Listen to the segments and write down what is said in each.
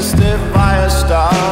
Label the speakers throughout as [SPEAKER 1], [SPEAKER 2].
[SPEAKER 1] missed it by a star.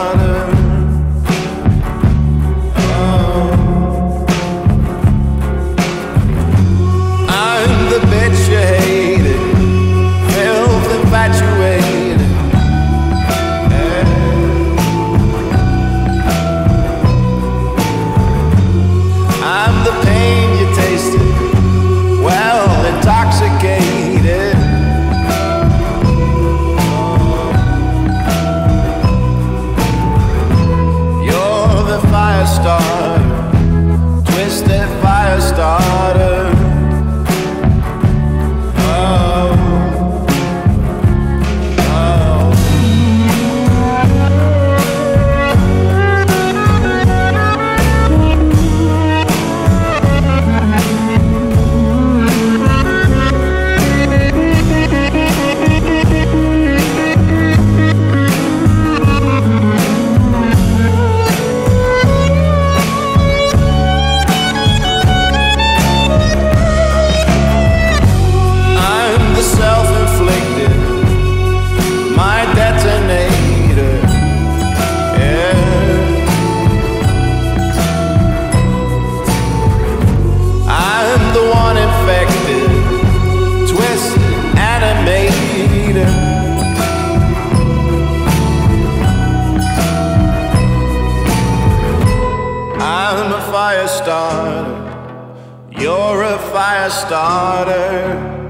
[SPEAKER 1] perfected, twisted, animated. I'm a fire starter, you're a fire starter.